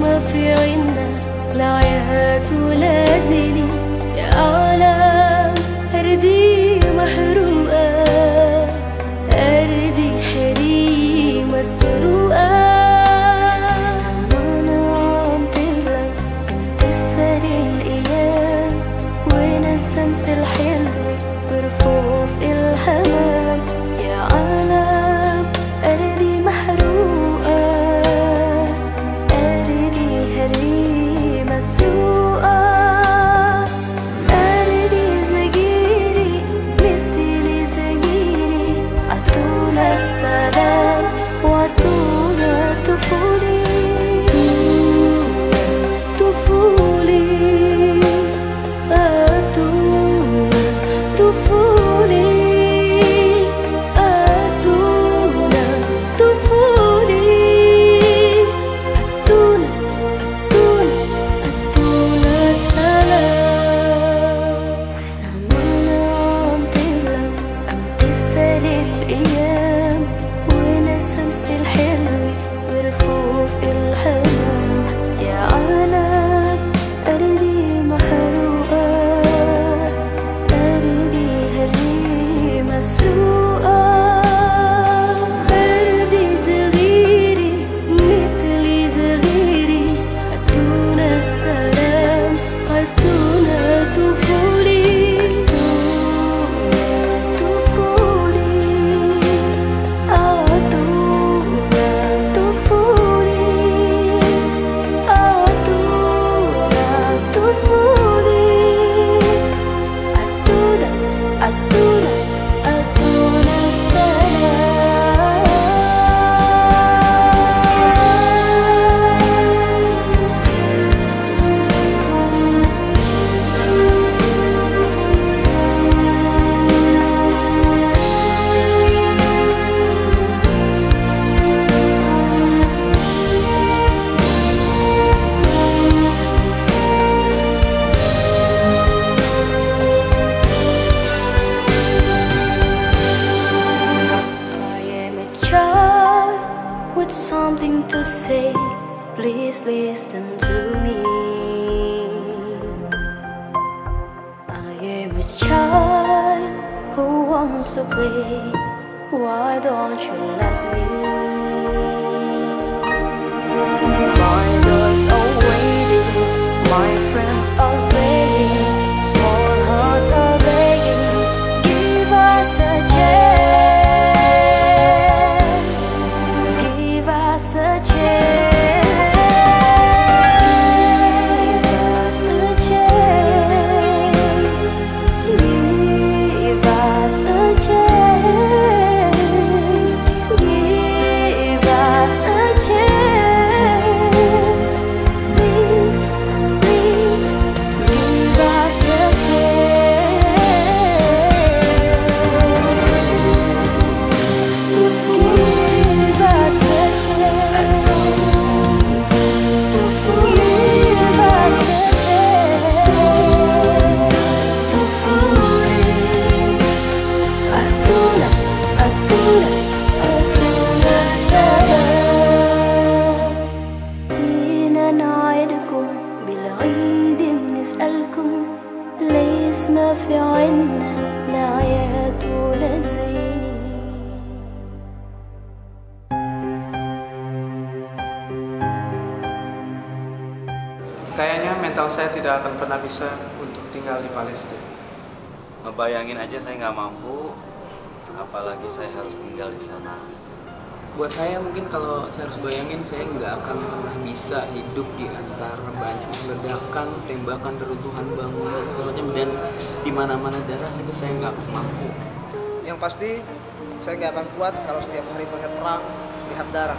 ما في عنا ولا لازلي يا عالم هردي محروم. To say. Please listen to me. I am a child who wants to play. Why don't you let me? My doors are waiting, my friends are begging, Saya tidak akan pernah bisa untuk tinggal di Palestina. Ngebayangin aja saya nggak mampu, apalagi saya harus tinggal di sana. Buat saya mungkin kalau saya harus bayangin saya nggak akan pernah bisa hidup di antara banyak ledakan, tembakan, reruntuhan bangunan segala macam dan di mana-mana darah itu saya nggak akan mampu. Yang pasti saya nggak akan kuat kalau setiap hari melihat perang, lihat darah.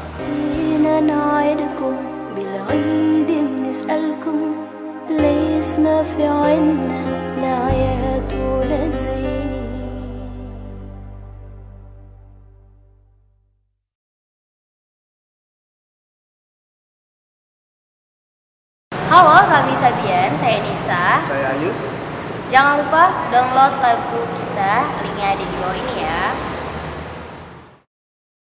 جينا نعدكم بالعيد بنسألكم ليش ما في عنا نعيات ولا زيني Halo, kami Sabian, saya Nisa. Saya Ayus. Jangan lupa download lagu kita, linknya ada di bawah ini ya.